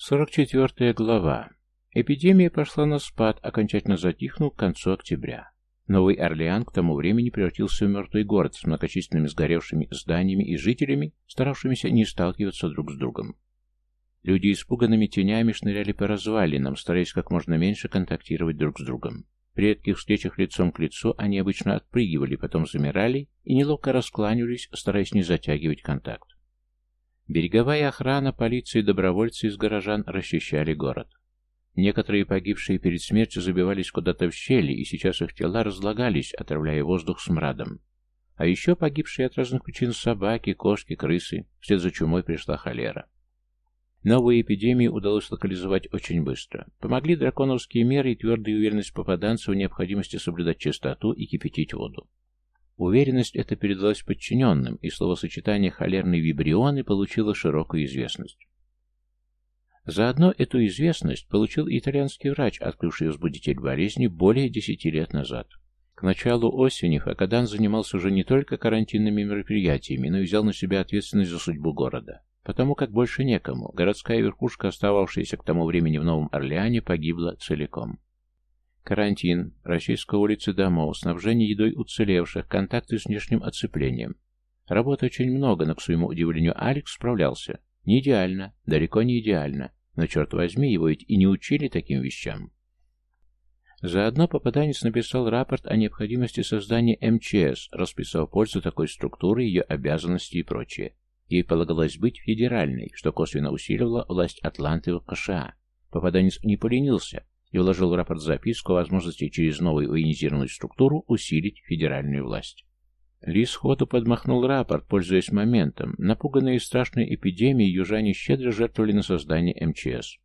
44 глава. Эпидемия пошла на спад, окончательно затихнув к концу октября. Новый Орлеан к тому времени превратился в мертвый город с многочисленными сгоревшими зданиями и жителями, старавшимися не сталкиваться друг с другом. Люди испуганными тенями шныряли по развалинам, стараясь как можно меньше контактировать друг с другом. При редких встречах лицом к лицу они обычно отпрыгивали, потом замирали и неловко раскланивались, стараясь не затягивать контакт. Береговая охрана, полиция и добровольцы из горожан расчищали город. Некоторые погибшие перед смертью забивались куда-то в щели, и сейчас их тела разлагались, отравляя воздух смрадом. А еще погибшие от разных причин собаки, кошки, крысы. Вслед за чумой пришла холера. Новую эпидемию удалось локализовать очень быстро. Помогли драконовские меры и твердая уверенность попаданцев в необходимости соблюдать чистоту и кипятить воду. Уверенность эта передалась подчиненным, и словосочетание «холерные вибрионы» получило широкую известность. Заодно эту известность получил итальянский врач, открывший возбудитель болезни более десяти лет назад. К началу осени Факадан занимался уже не только карантинными мероприятиями, но и взял на себя ответственность за судьбу города. Потому как больше некому, городская верхушка, остававшаяся к тому времени в Новом Орлеане, погибла целиком. Карантин, расчистка улицы домов, снабжение едой уцелевших, контакты с внешним оцеплением. Работы очень много, но, к своему удивлению, Алекс справлялся. Не идеально, далеко не идеально, но, черт возьми, его ведь и не учили таким вещам. Заодно попаданец написал рапорт о необходимости создания МЧС, расписав пользу такой структуры, ее обязанности и прочее. Ей полагалось быть федеральной, что косвенно усиливало власть Атланты в США. Попаданец не поленился, и вложил в рапорт записку о возможности через новую военизированную структуру усилить федеральную власть. Ли сходу подмахнул рапорт, пользуясь моментом. Напуганные страшной эпидемией, южане щедро жертвовали на создание МЧС.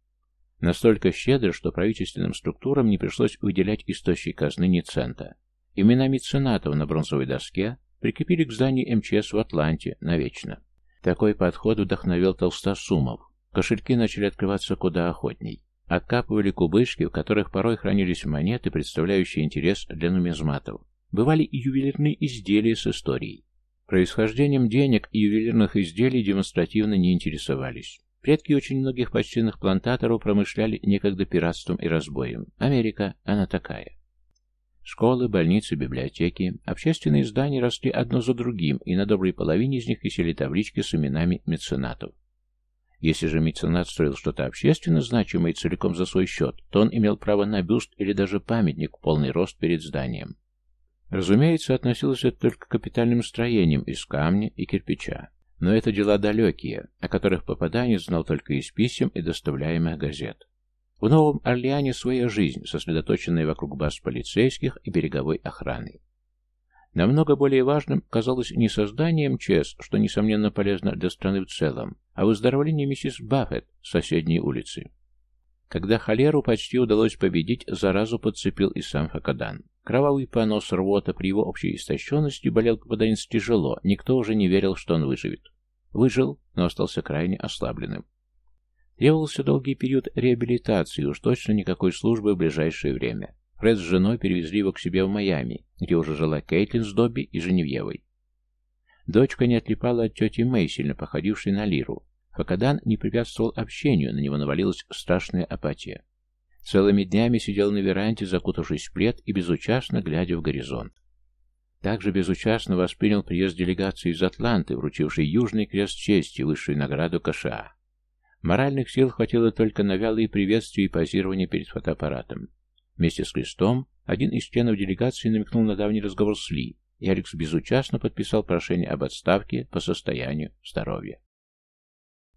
Настолько щедро, что правительственным структурам не пришлось выделять из казны ни цента. Имена меценатов на бронзовой доске прикрепили к зданию МЧС в Атланте навечно. Такой подход вдохновил толстосумов. Кошельки начали открываться куда охотней. Откапывали кубышки, в которых порой хранились монеты, представляющие интерес для нумизматов. Бывали и ювелирные изделия с историей. Происхождением денег и ювелирных изделий демонстративно не интересовались. Предки очень многих почтенных плантаторов промышляли некогда пиратством и разбоем. Америка, она такая. Школы, больницы, библиотеки, общественные здания росли одно за другим, и на доброй половине из них висели таблички с именами меценатов. Если же меценат строил что-то общественно значимое целиком за свой счет, то он имел право на бюст или даже памятник в полный рост перед зданием. Разумеется, относилось это только к капитальным строениям из камня и кирпича. Но это дела далекие, о которых попаданец знал только из писем и доставляемых газет. В Новом Орлеане своя жизнь, сосредоточенная вокруг баз полицейских и береговой охраны. Намного более важным казалось не создание МЧС, что, несомненно, полезно для страны в целом, а выздоровление миссис Баффет с соседней улицы. Когда холеру почти удалось победить, заразу подцепил и сам Хакадан. Кровавый понос рвота при его общей истощенности болел попаданец тяжело, никто уже не верил, что он выживет. Выжил, но остался крайне ослабленным. Требовался долгий период реабилитации, уж точно никакой службы в ближайшее время. Фред с женой перевезли его к себе в Майами, где уже жила Кейтлин с Добби и Женевьевой. Дочка не отлипала от тети Мэй, сильно походившей на Лиру. Факадан не препятствовал общению, на него навалилась страшная апатия. Целыми днями сидел на веранде, закутавшись в плед и безучастно глядя в горизонт. Также безучастно воспринял приезд делегации из Атланты, вручившей Южный крест чести, высшую награду КША. Моральных сил хватило только на вялые приветствия и позирование перед фотоаппаратом. Вместе с крестом один из членов делегации намекнул на давний разговор с Ли, Алекс безучастно подписал прошение об отставке по состоянию здоровья.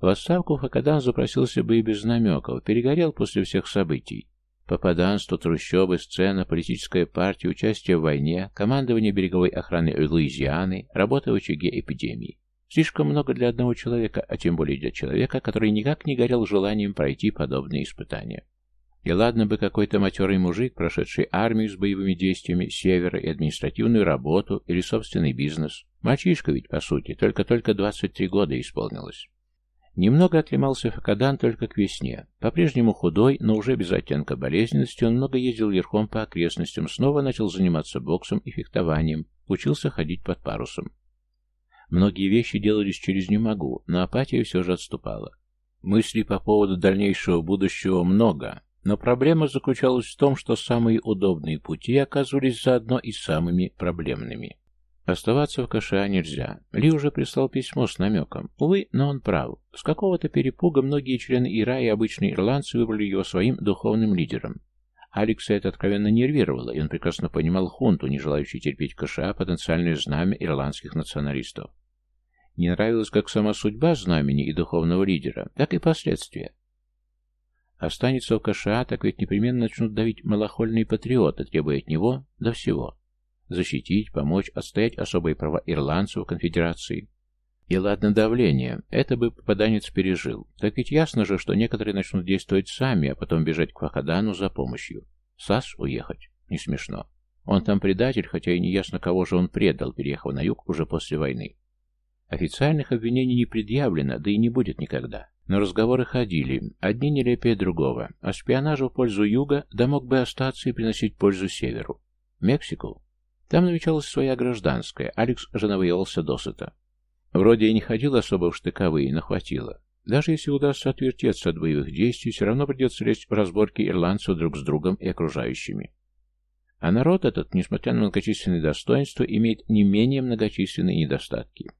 В отставку Факадан запросился бы и без намеков, перегорел после всех событий. Попаданство, трущобы, сцена, политическая партия, участие в войне, командование береговой охраны Луизианы, работа в очаге эпидемии. Слишком много для одного человека, а тем более для человека, который никак не горел желанием пройти подобные испытания. И ладно бы какой-то матерый мужик, прошедший армию с боевыми действиями севера и административную работу или собственный бизнес. Мальчишка ведь, по сути, только-только 23 года исполнилось. Немного оклемался Факадан только к весне. По-прежнему худой, но уже без оттенка болезненности, он много ездил верхом по окрестностям, снова начал заниматься боксом и фехтованием, учился ходить под парусом. Многие вещи делались через «не могу», но апатия все же отступала. Мыслей по поводу дальнейшего будущего много, но проблема заключалась в том, что самые удобные пути оказывались заодно и самыми проблемными. Оставаться в КША нельзя. Ли уже прислал письмо с намеком. Увы, но он прав. С какого-то перепуга многие члены ИРА и обычные ирландцы выбрали его своим духовным лидером. Алекса это откровенно нервировало, и он прекрасно понимал хунту, не желающую терпеть КША потенциальное знамя ирландских националистов. Не нравилась как сама судьба знамени и духовного лидера, так и последствия. Останется в КША, так ведь непременно начнут давить малохольные патриоты, требуя от него до всего защитить, помочь, отстоять особые права ирландцев конфедерации. И ладно давление, это бы попаданец пережил. Так ведь ясно же, что некоторые начнут действовать сами, а потом бежать к Фахадану за помощью. САС уехать? Не смешно. Он там предатель, хотя и не ясно, кого же он предал, переехав на юг уже после войны. Официальных обвинений не предъявлено, да и не будет никогда. Но разговоры ходили, одни нелепее другого, а шпионажу в пользу юга да мог бы остаться и приносить пользу северу. Мексику? Там намечалась своя гражданская, Алекс же навоевался досыта. Вроде и не ходил особо в штыковые, но хватило. Даже если удастся отвертеться от боевых действий, все равно придется лезть в разборки ирландцев друг с другом и окружающими. А народ этот, несмотря на многочисленные достоинства, имеет не менее многочисленные недостатки.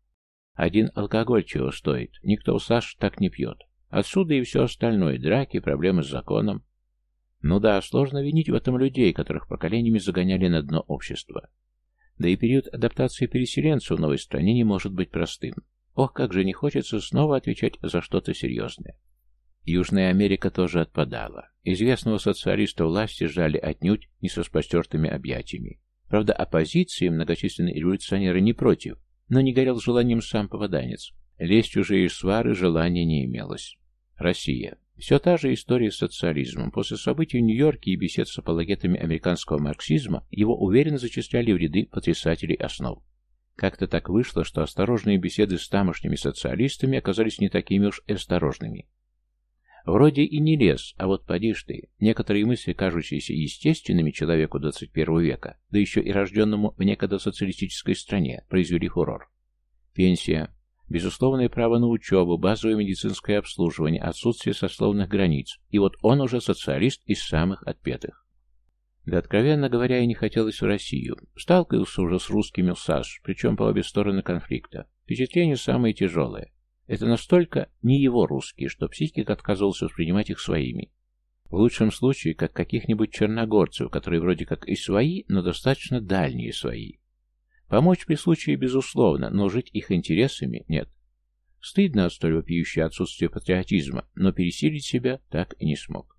Один алкоголь чего стоит, никто в САШ так не пьет. Отсюда и все остальное, драки, проблемы с законом. Ну да, сложно винить в этом людей, которых поколениями загоняли на дно общества. Да и период адаптации переселенцев в новой стране не может быть простым. Ох, как же не хочется снова отвечать за что-то серьезное. Южная Америка тоже отпадала. Известного социалиста власти ждали отнюдь не со спостертыми объятиями. Правда, оппозиции многочисленные революционеры не против, но не горел желанием сам попаданец. Лезть в чужие свары желания не имелось. Россия. Все та же история с социализмом. После событий в Нью-Йорке и бесед с апологетами американского марксизма его уверенно зачисляли в ряды потрясателей основ. Как-то так вышло, что осторожные беседы с тамошними социалистами оказались не такими уж осторожными. Вроде и не лез, а вот поди ты, некоторые мысли, кажущиеся естественными человеку 21 века, да еще и рожденному в некогда социалистической стране, произвели фурор. Пенсия, Безусловное право на учебу, базовое медицинское обслуживание, отсутствие сословных границ. И вот он уже социалист из самых отпетых. Да, откровенно говоря, и не хотелось в Россию. Сталкивался уже с русскими в САШ, причем по обе стороны конфликта. Впечатление самое тяжелое. Это настолько не его русские, что психик отказывался воспринимать их своими. В лучшем случае, как каких-нибудь черногорцев, которые вроде как и свои, но достаточно дальние свои. Помочь при случае, безусловно, но жить их интересами нет. Стыдно от столь вопиющее отсутствие патриотизма, но пересилить себя так и не смог.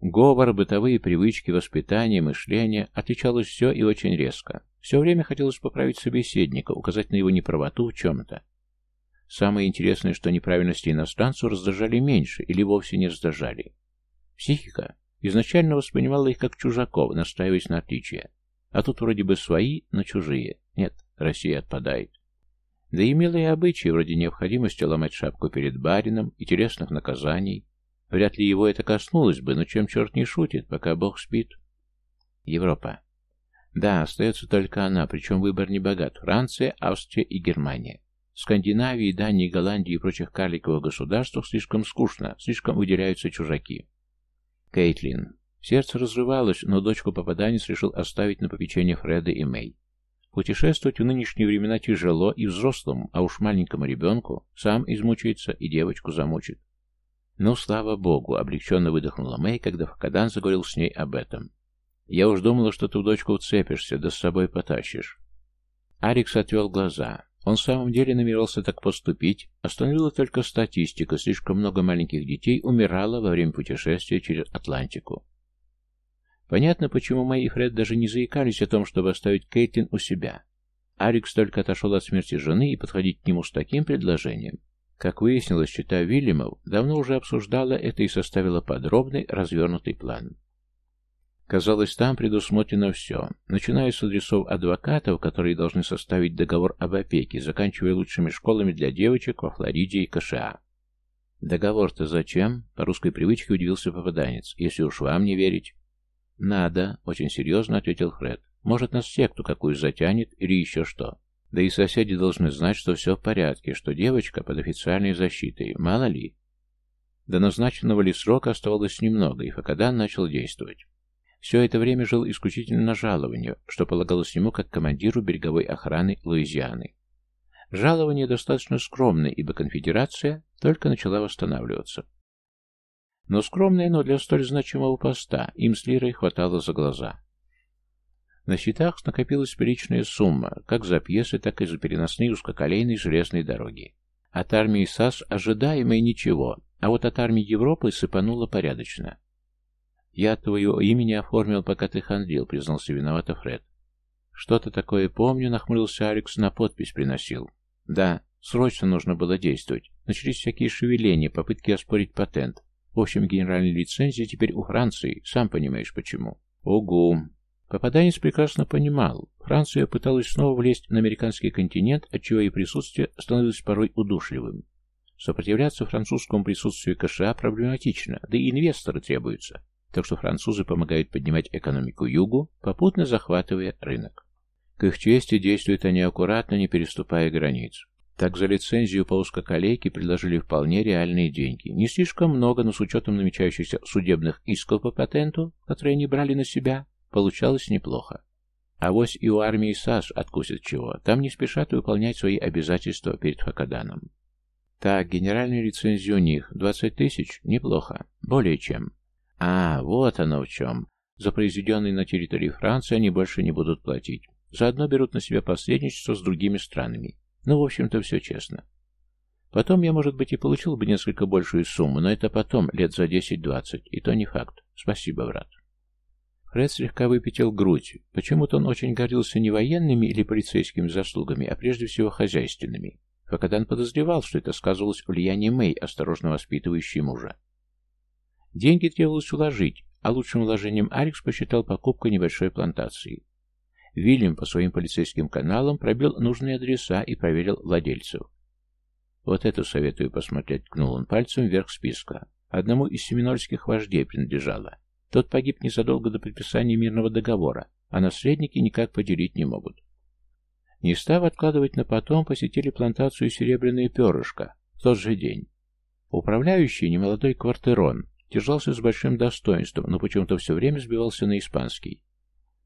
Говор, бытовые привычки, воспитание, мышление отличалось все и очень резко. Все время хотелось поправить собеседника, указать на его неправоту в чем-то. Самое интересное, что неправильности иностранцу раздражали меньше или вовсе не раздражали. Психика изначально воспринимала их как чужаков, настраиваясь на отличие. А тут вроде бы свои, но чужие. Нет, Россия отпадает. Да и милые обычаи, вроде необходимости ломать шапку перед барином и телесных наказаний. Вряд ли его это коснулось бы, но чем черт не шутит, пока Бог спит. Европа. Да, остается только она, причем выбор не богат. Франция, Австрия и Германия. Скандинавии, Дании, Голландии и прочих карликовых государствах слишком скучно, слишком выделяются чужаки. Кейтлин. Сердце разрывалось, но дочку попаданец решил оставить на попечение Фреда и Мэй. Путешествовать в нынешние времена тяжело и взрослому, а уж маленькому ребенку сам измучается и девочку замучит. Ну, слава богу, облегченно выдохнула Мэй, когда Факадан заговорил с ней об этом. Я уж думала, что ты в дочку уцепишься, да с собой потащишь. Арикс отвел глаза. Он в самом деле намерился так поступить, остановила только статистика, слишком много маленьких детей умирало во время путешествия через Атлантику. Понятно, почему Мэй и Фред даже не заикались о том, чтобы оставить Кейтлин у себя. Алекс только отошел от смерти жены и подходить к нему с таким предложением. Как выяснилось, читая Вильямов, давно уже обсуждала это и составила подробный, развернутый план. Казалось, там предусмотрено все, начиная с адресов адвокатов, которые должны составить договор об опеке, заканчивая лучшими школами для девочек во Флориде и КША. «Договор-то зачем?» — по русской привычке удивился попаданец. «Если уж вам не верить». «Надо», — очень серьезно ответил Фред. «Может, нас секту какую затянет или еще что. Да и соседи должны знать, что все в порядке, что девочка под официальной защитой. Мало ли». До назначенного ли срока оставалось немного, и Факадан начал действовать. Все это время жил исключительно на жаловании, что полагалось ему как командиру береговой охраны Луизианы. Жалование достаточно скромное, ибо конфедерация только начала восстанавливаться. Но скромное, но для столь значимого поста им с Лирой хватало за глаза. На счетах накопилась приличная сумма, как за пьесы, так и за переносные узкоколейные железные дороги. От армии САС ожидаемо и ничего, а вот от армии Европы сыпануло порядочно. «Я твое имени оформил, пока ты хандрил», — признался виновато Фред. «Что-то такое помню», — нахмурился Алекс, на подпись приносил. «Да, срочно нужно было действовать. Начались всякие шевеления, попытки оспорить патент. В общем, генеральная лицензия теперь у Франции, сам понимаешь почему». «Угу», Попаданец прекрасно понимал, Франция пыталась снова влезть на американский континент, отчего и присутствие становилось порой удушливым. Сопротивляться французскому присутствию КША проблематично, да и инвесторы требуются, так что французы помогают поднимать экономику Югу, попутно захватывая рынок. К их чести действуют они аккуратно, не переступая границ. Так за лицензию по узкоколейке предложили вполне реальные деньги. Не слишком много, но с учетом намечающихся судебных исков по патенту, которые они брали на себя, Получалось неплохо. А вось и у армии САС откусят чего. Там не спешат выполнять свои обязательства перед Хакаданом. Так, генеральная лицензия у них. 20 тысяч? Неплохо. Более чем. А, вот оно в чем. За произведенные на территории Франции они больше не будут платить. Заодно берут на себя посредничество с другими странами. Ну, в общем-то, все честно. Потом я, может быть, и получил бы несколько большую сумму, но это потом, лет за 10-20, и то не факт. Спасибо, брат. Фред слегка выпятил грудь. Почему-то он очень гордился не военными или полицейскими заслугами, а прежде всего хозяйственными. Факадан подозревал, что это сказывалось влияние Мэй, осторожно воспитывающей мужа. Деньги требовалось уложить, а лучшим вложением Алекс посчитал покупку небольшой плантации. Вильям по своим полицейским каналам пробил нужные адреса и проверил владельцев. «Вот это советую посмотреть», — ткнул он пальцем вверх списка. Одному из семинольских вождей принадлежало. Тот погиб незадолго до подписания мирного договора, а наследники никак поделить не могут. Не став откладывать на потом, посетили плантацию «Серебряное перышко» в тот же день. Управляющий, немолодой квартирон, держался с большим достоинством, но почему-то все время сбивался на испанский.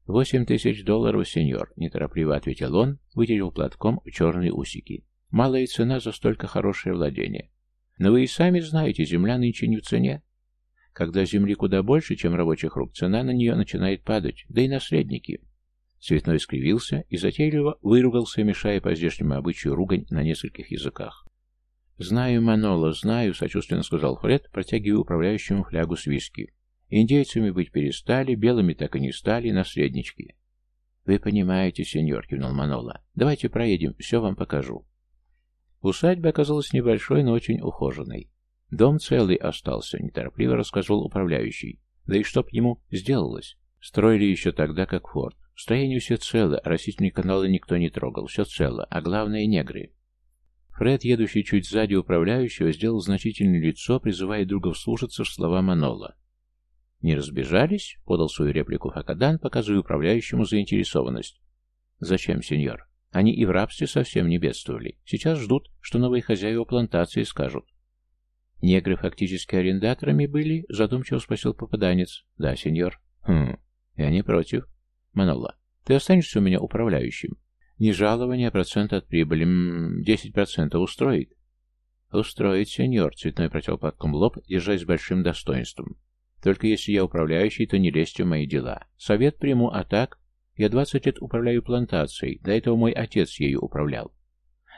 «Восемь тысяч долларов, сеньор», — неторопливо ответил он, вытерел платком черные усики. «Малая цена за столько хорошее владение. Но вы и сами знаете, земля нынче не в цене. Когда земли куда больше, чем рабочих рук, цена на нее начинает падать, да и наследники. Цветной скривился и затейливо выругался, мешая по здешнему обычаю ругань на нескольких языках. «Знаю, Манола, знаю», — сочувственно сказал Фред, протягивая управляющему флягу с виски. «Индейцами быть перестали, белыми так и не стали, наследнички». «Вы понимаете, сеньор», — кивнул Манола. «Давайте проедем, все вам покажу». Усадьба оказалась небольшой, но очень ухоженной. Дом целый остался, неторопливо рассказывал управляющий. Да и чтоб ему сделалось. Строили еще тогда, как форт. Строение все цело, растительные каналы никто не трогал, все цело, а главное негры. Фред, едущий чуть сзади управляющего, сделал значительное лицо, призывая друга вслушаться в слова Манола. «Не разбежались?» — подал свою реплику Хакадан, показывая управляющему заинтересованность. «Зачем, сеньор? Они и в рабстве совсем не бедствовали. Сейчас ждут, что новые хозяева плантации скажут. Негры фактически арендаторами были? Задумчиво спросил попаданец. Да, сеньор. Хм, я не против. Манола, ты останешься у меня управляющим. Не жалование, а процент от прибыли. Десять процентов устроит? Устроит, сеньор, цветной протел платком лоб, держась с большим достоинством. Только если я управляющий, то не лезьте в мои дела. Совет приму, а так... Я двадцать лет управляю плантацией, до этого мой отец ею управлял.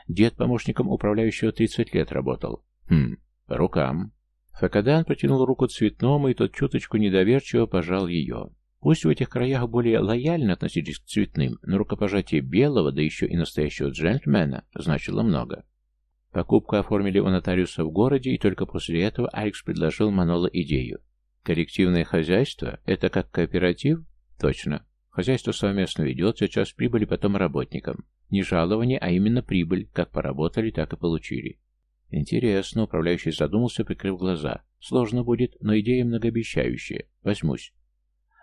Дед помощником управляющего тридцать лет работал. Хм, рукам. Факадан протянул руку цветному, и тот чуточку недоверчиво пожал ее. Пусть в этих краях более лояльно относились к цветным, но рукопожатие белого, да еще и настоящего джентльмена, значило много. Покупку оформили у нотариуса в городе, и только после этого Алекс предложил Маноло идею. Коллективное хозяйство – это как кооператив? Точно. Хозяйство совместно ведется, час прибыли потом работникам. Не жалование, а именно прибыль, как поработали, так и получили. Интересно, управляющий задумался, прикрыв глаза. Сложно будет, но идея многообещающая. Возьмусь.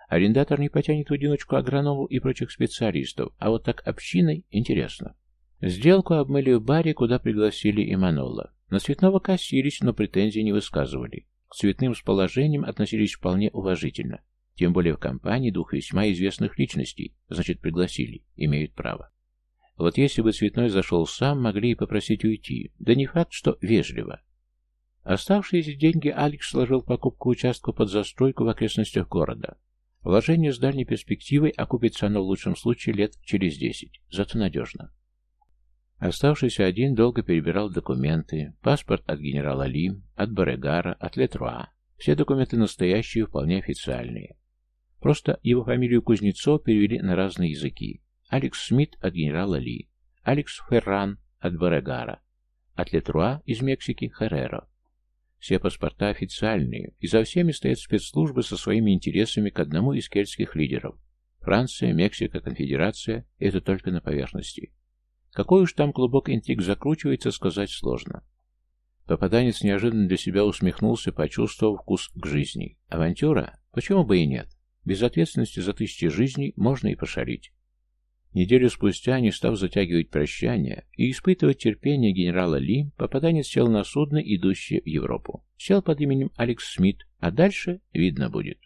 Арендатор не потянет в одиночку агроному и прочих специалистов, а вот так общиной интересно. Сделку обмыли в баре, куда пригласили Иманола. На цветного косились, но претензий не высказывали. К цветным с положением относились вполне уважительно. Тем более в компании двух весьма известных личностей, значит, пригласили, имеют право. Вот если бы Цветной зашел сам, могли и попросить уйти, да не факт, что вежливо. Оставшиеся деньги Алекс сложил в покупку участка под застройку в окрестностях города. Вложение с дальней перспективой окупится оно в лучшем случае лет через десять, зато надежно. Оставшийся один долго перебирал документы, паспорт от генерала Ли, от Барегара, от Летруа. Все документы настоящие, вполне официальные. Просто его фамилию Кузнецов перевели на разные языки. Алекс Смит от генерала Ли, Алекс Ферран от Барегара, от Летруа из Мексики Херреро. Все паспорта официальные, и за всеми стоят спецслужбы со своими интересами к одному из кельтских лидеров. Франция, Мексика, Конфедерация – это только на поверхности. Какой уж там клубок интриг закручивается, сказать сложно. Попаданец неожиданно для себя усмехнулся, почувствовав вкус к жизни. Авантюра? Почему бы и нет? Без ответственности за тысячи жизней можно и пошарить. Неделю спустя, не став затягивать прощание и испытывать терпение генерала Ли, попаданец сел на судно, идущее в Европу. Сел под именем Алекс Смит, а дальше видно будет.